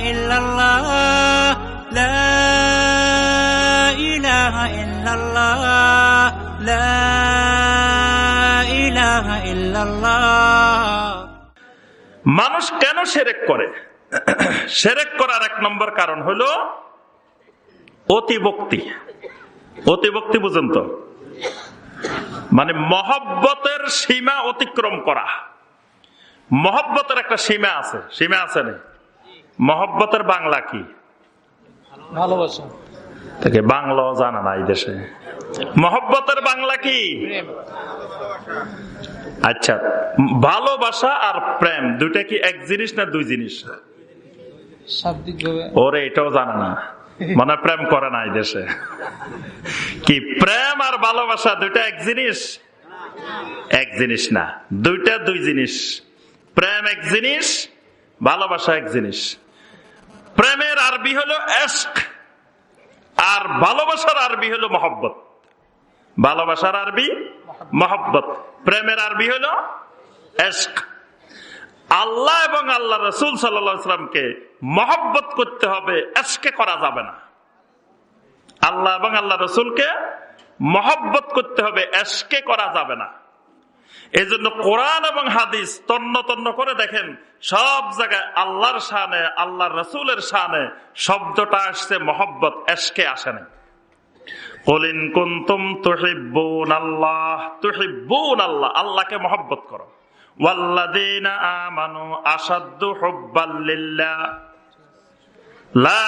ইল্লাল্লাহ লা ইলাহা লা ইলাহা মানুষ কেন সেরেক করে? সেরেক করার এক নম্বর কারণ হলো অতিভক্তি অতিভক্তি বুঝেন তো। মানে মহব্বতের সীমা অতিক্রম করা। মহব্বতের একটা সীমা আছে। সীমা আছে না মহব্বতের বাংলা কি? ভালোবাসা। বাংলাও জানা নাই দেশে। মহব্বতের বাংলা কি? আচ্ছা ভালোবাসা আর প্রেম দুইটা কি এক জিনিস না দুই জিনিস? ওরে এটাও জানে না। মানে প্রেম করে না এই দেশে। কি প্রেম আর ভালোবাসা দুইটা এক জিনিস? এক জিনিস না দুইটা দুই জিনিস। প্রেম এক জিনিস ভালোবাসা এক জিনিস। প্রেমের আরবি হলো এস্ক আর ভালোবাসার আরবি হলো মহব্বত। ভালোবাসার আরবি মহব্বত। প্রেমের আরবি হলো এস্ক আল্লাহ এবং আল্লাহ রসুল সাল্লামকে মহব্বত করতে হবে এসকে করা যাবে না। আল্লাহ এবং আল্লাহ রসুলকে মহব্বত করতে হবে এসকে করা যাবে না। এই জন্য কোরআন এবং হাদিস তন্ন তন্ন করে দেখেন, সব জায়গায় আল্লাহর সানে আল্লাহর রসুলের সানে শব্দটা আসছে মোহব্বত, এসকে আসে না কুন্তুম আল্লাহ আল্লাহ, আল্লাহকে মহব্বত লা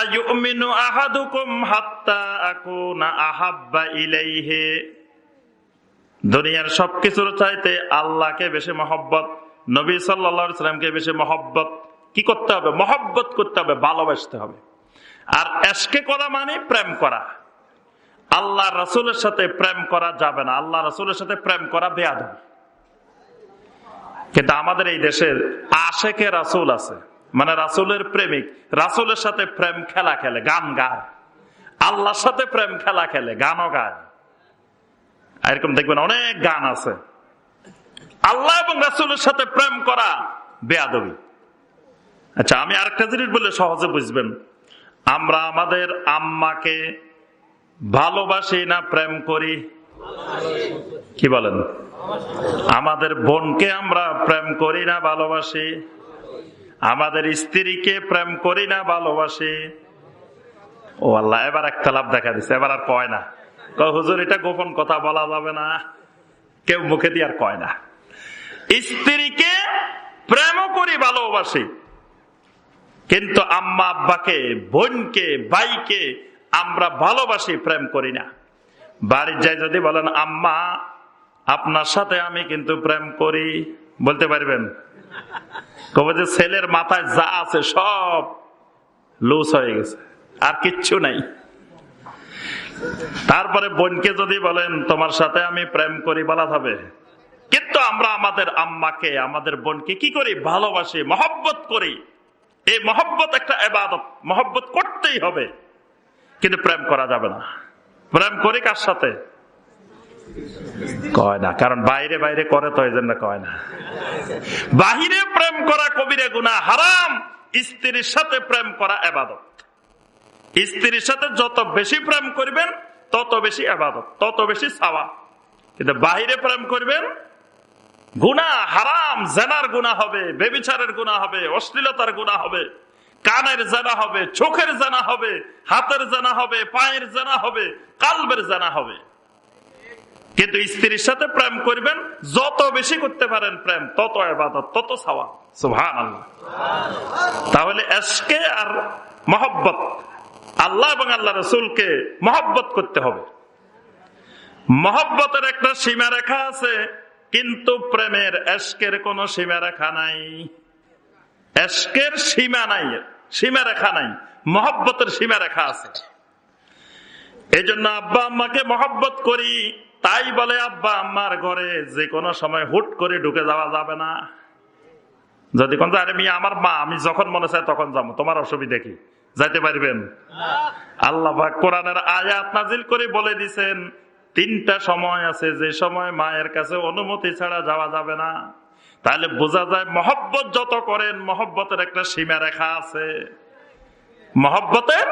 আহাদুকুম হাত্তা আকুনা আহাব্বা ইলাইহে। দুনিয়ার সবকিছুর চাইতে আল্লাহকে বেশি মহব্বত, নবী সাল্লামকে বেশি মহব্বত, কি করতে হবে? মহব্বত করতে হবে, ভালোবাসতে হবে। আর এসকে করা মানে প্রেম করা। আল্লাহ রসুলের সাথে প্রেম করা যাবে না। আল্লাহ রসুলের সাথে প্রেম করা বেয়াদ কিন্তু আমাদের এই দেশের আশেকে রাসুল আছে। মানে রাসুলের প্রেমিক। রাসুলের সাথে প্রেম খেলা খেলে, গান গায়। আল্লাহর সাথে প্রেম খেলা খেলে, গানও গায়। এরকম দেখবেন অনেক গান আছে। আল্লাহ এবং রাসুলের সাথে প্রেম করা বেয়াদবি। আচ্ছা আমি আরেকটা জিনিস বলে সহজে বুঝবেন। আমরা আমাদের আম্মাকে ভালোবাসি না প্রেম করি? কি বলেন? আমাদের বোনকে আমরা প্রেম করি না, ভালোবাসি। আমাদের স্ত্রীকে প্রেম করি না, ভালোবাসি। ও আল্লাহ, এবার একটা লাভ দেখা দিচ্ছে এবার আর কয় না। হুজুর, এটা গোপন কথা বলা যাবে না। কেউ মুখে দিয়ে আর কয় না। স্ত্রীকে প্রেমও করি, ভালোবাসি। কিন্তু আম্মা, আব্বাকে, বোনকে, ভাইকে আমরা ভালোবাসি, প্রেম করি না। বাড়ির যাই যদি বলেন, আম্মা, আপনার সাথে আমি কিন্তু প্রেম করি। বলতে পারবেন? কবে যে, ছেলের মাথায় যা আছে সব লুজ হয়ে গেছে, আর কিচ্ছু নাই। তারপরে বোনকে যদি বলেন, তোমার সাথে আমি প্রেম করি, বলা হবে কিন্তু আমরা আমাদের আম্মাকে, আমাদের বোনকে কি করি? ভালোবাসি, মহব্বত করি। এই মহব্বত একটা এবাদত। মহব্বত করতেই হবে। কিন্তু প্রেম করা যাবে না। প্রেম করি কার সাথে? কয় না, কারণ বাইরে বাইরে করে তো এই জন্য কয় না। বাহিরে প্রেম করা কবিরে গুণা হারাম, স্ত্রীর সাথে প্রেম করা এবাদত। স্ত্রীর সাথে যত বেশি প্রেম করবেন, তত বেশি আবাদত, তত বেশি সাওয়া কিন্তু বাহিরে প্রেম করবেন, গুণা হারাম, জেনার গুণা হবে, বেবিচারের গুণা হবে, অশ্লীলতার গুণা হবে, কানের জানা হবে, চোখের জানা হবে, হাতের জানা হবে, পায়ের জানা হবে, কালবের জানা হবে। কিন্তু স্ত্রীর সাথে প্রেম করবেন, যত বেশি করতে পারেন প্রেম, তত আবাদত, তত সাওয়া সুহান তাহলে এসকে আর মহব্বত আল্লাহ এবং আল্লাহ রসুলকে মহব্বত করতে হবে। মহব্বতের একটা সীমা রেখা আছে, কিন্তু প্রেমের এসকের কোন সীমা রেখা নাই। এসকের সীমা নাই সীমা রেখা নাই, মহব্বতের সীমা রেখা আছে। এই জন্য আব্বা আম্মাকে মহব্বত করি, তাই বলে আব্বা আম্মার ঘরে যে কোনো সময় হুট করে ঢুকে যাওয়া যাবে না। যদি কোন আরে আমার মা, আমি যখন মনে চাই তখন যাব, তোমার অসুবিধা কি? যাইতে পারবেন? আল্লাহ কোরআনের আয়াত নাজিল করে বলে দিছেন, তিনটা সময় আছে, যে সময় মায়ের কাছে অনুমতি ছাড়া যাওয়া যাবে না। তাহলে বোঝা যায় মহব্বত যত করেন, মহব্বতের একটা সীমা রেখা আছে। মহব্বতের?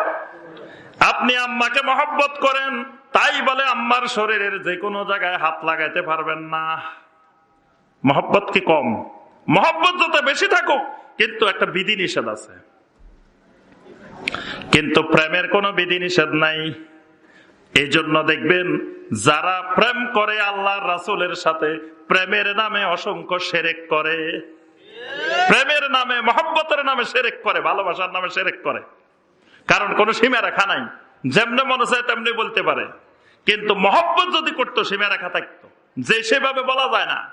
আপনি আম্মাকে মহব্বত করেন, তাই বলে আম্মার শরীরের যে কোনো জায়গায় হাত লাগাইতে পারবেন না। মহব্বত কি কম? মহব্বত যত বেশি থাকুক, কিন্তু একটা বিধি নিষেধ আছে। কিন্তু প্রেমের কোনো বিধি নিষেধ নাই। এই জন্য দেখবেন, যারা প্রেম করে আল্লাহ রাসুলের সাথে, প্রেমের নামে অসংখ্য সেরেক করে। প্রেমের নামে, মহব্বতের নামে সেরেক করে, ভালোবাসার নামে সেরেক করে। কারণ কোন সীমা রেখা নাই। যেমনি মনে চায় তেমনি বলতে পারে। কিন্তু মহব্বত যদি করতো, সীমা রেখা থাকতো। যে সেভাবে বলা যায় না।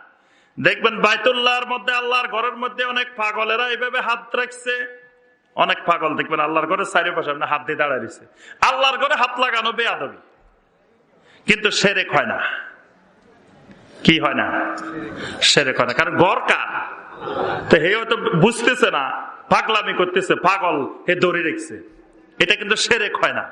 দেখবেন বাইতুল্লাহর মধ্যে, আল্লাহর ঘরের মধ্যে অনেক পাগলেরা এইভাবে হাত রাখছে। অনেক পাগল দেখবেন, আল্লাহর ঘরে চারিপাশে আপনি হাত দিয়ে দাঁড়ায় দিচ্ছে আল্লাহর ঘরে হাত লাগানো বেয়াদবি। কিন্তু সেরেক হয় না। কি হয় না? সেরেক হয় না। কারণ গড় কার? তো হে হয়তো বুঝতেছে না, পাগলামি করতেছে, পাগল হে দড়ি রেখছে। এটা কিন্তু সেরেক হয় না।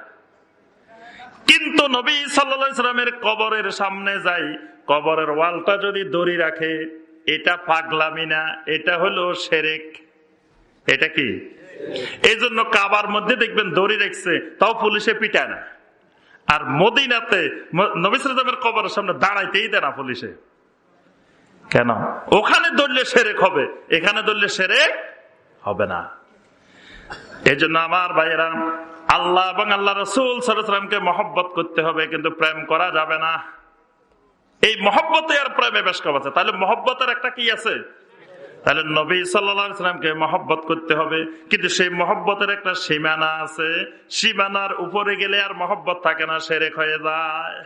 কিন্তু নবী সাল্লামের কবরের সামনে যাই, কবরের ওয়ালটা যদি দড়ি রাখে, এটা পাগলামি না, এটা হলো সেরেক। এটা কি? এই জন্য কাবার মধ্যে দেখবেন দড়ি রেখছে, তাও পুলিশে পিটায় না। আর মদিনাতে নবিসের কবরের সামনে দাঁড়াইতেই দেয় না পুলিশে। কেন? ওখানে দললে সেরেক হবে, এখানে দললে সেরেক হবে না। এই জন্য আমার ভাইয়েরা, আল্লাহ এবং আল্লাহ রসুল সালামকে মহব্বত করতে হবে, কিন্তু প্রেম করা যাবে না। এই মহব্বতে আর প্রেমে বেশ কম আছে। তাহলে মহব্বতের একটা কি আছে? তাহলে নবী সাল্লামকে মহব্বত করতে হবে। কিন্তু সেই মহব্বতের একটা সীমানা আছে। সীমানার উপরে গেলে আর মহব্বত থাকে না, সেরেক হয়ে যায়।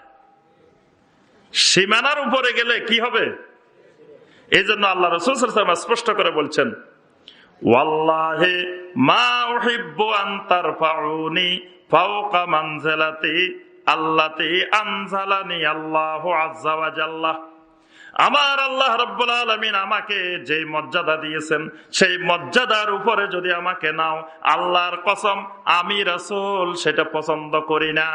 সীমানার উপরে গেলে কি হবে? এই জন্য আল্লাহ রসুল স্পষ্ট করে বলছেন, ওয়াল্লাহে আনজালানি আল্লাহু আমার আল্লাহ রব্বুল আলমিন আমাকে যে মর্যাদা দিয়েছেন, সেই মর্যাদার উপরে যদি আমাকে নাও, আল্লাহর কসম, আমি রাসূল, সেটা পছন্দ করি না।